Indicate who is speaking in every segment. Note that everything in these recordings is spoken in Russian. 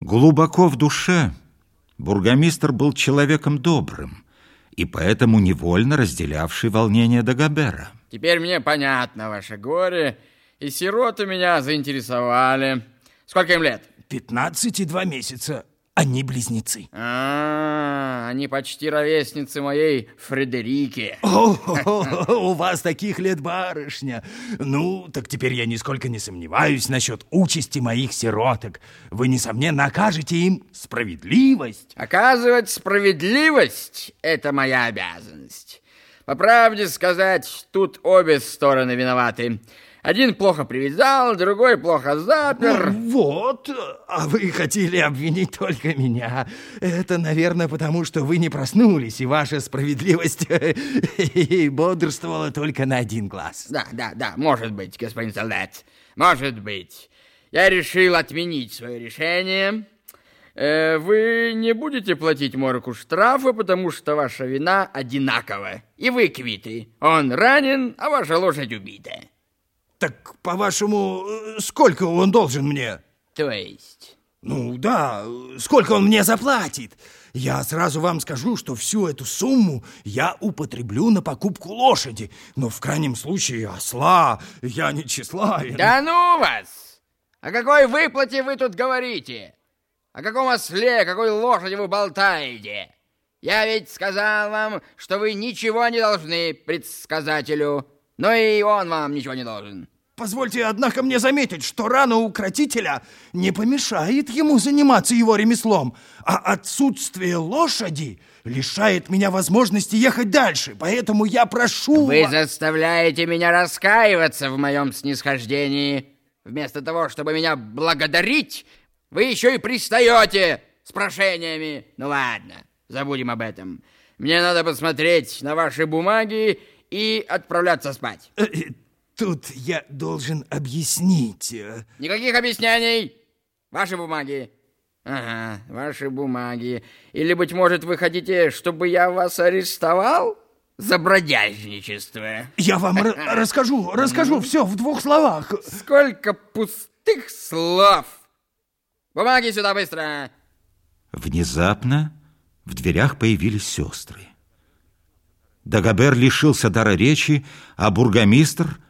Speaker 1: Глубоко в душе бургомистр был человеком добрым и поэтому невольно разделявший волнение Дагобера.
Speaker 2: Теперь мне понятно ваше горе, и сироты меня заинтересовали. Сколько им лет?
Speaker 3: Пятнадцать и два месяца. Они близнецы.
Speaker 2: А, они почти ровесницы моей Фредерики.
Speaker 3: О, у вас таких лет, барышня. Ну, так теперь я нисколько не сомневаюсь насчет участи моих сироток. Вы, несомненно, окажете им справедливость.
Speaker 2: Оказывать справедливость – это моя обязанность. По правде сказать, тут обе стороны виноваты. Один плохо привязал, другой плохо запер.
Speaker 3: Вот, а вы хотели обвинить только меня. Это, наверное, потому что вы не проснулись, и ваша справедливость бодрствовала только на один глаз.
Speaker 2: Да, да, да, может быть, господин солдат, может быть. Я решил отменить свое решение. Э, вы не будете платить Морку штрафа, потому что ваша вина одинакова. И вы квиты. Он ранен, а ваша лошадь убита.
Speaker 3: Так, по-вашему, сколько он должен мне?
Speaker 2: То есть?
Speaker 3: Ну, да, сколько он мне заплатит? Я сразу вам скажу, что всю эту сумму я употреблю на покупку лошади. Но в крайнем случае осла я не тщеславен.
Speaker 2: Да ну вас! О какой выплате вы тут говорите? О каком осле, о какой лошади вы болтаете? Я ведь сказал вам, что вы ничего не должны предсказателю. Но и он вам ничего не должен.
Speaker 3: Позвольте, однако, мне заметить, что рана укротителя не помешает ему заниматься его ремеслом, а отсутствие лошади лишает меня возможности ехать дальше, поэтому я прошу
Speaker 2: Вы
Speaker 3: вас...
Speaker 2: заставляете меня раскаиваться в моем снисхождении. Вместо того, чтобы меня благодарить, вы еще и пристаете с прошениями. Ну ладно, забудем об этом. Мне надо посмотреть на ваши бумаги и отправляться спать.
Speaker 3: Э, э, тут я должен объяснить. Э.
Speaker 2: Никаких объяснений. Ваши бумаги. Ага, ваши бумаги. Или, быть может, вы хотите, чтобы я вас арестовал? За бродяжничество.
Speaker 3: Я вам расскажу, расскажу все в двух словах.
Speaker 2: Сколько пустых слов. Бумаги сюда быстро.
Speaker 1: Внезапно в дверях появились сестры. Дагобер лишился дара речи, а бургомистр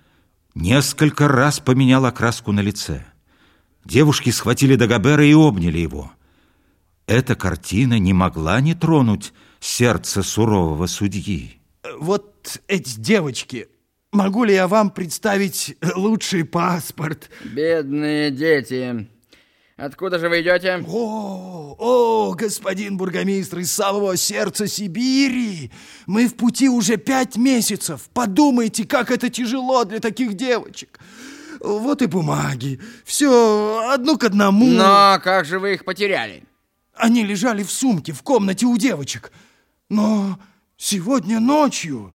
Speaker 1: несколько раз поменял окраску на лице. Девушки схватили Дагобера и обняли его. Эта картина не могла не тронуть сердце сурового судьи.
Speaker 3: Вот эти девочки, могу ли я вам представить лучший паспорт?
Speaker 2: Бедные дети. Откуда же вы идете?
Speaker 3: О, о, господин бургомистр, из самого сердца Сибири. Мы в пути уже пять месяцев. Подумайте, как это тяжело для таких девочек. Вот и бумаги. Все одно к одному.
Speaker 2: Но как же вы их потеряли?
Speaker 3: Они лежали в сумке в комнате у девочек. Но сегодня ночью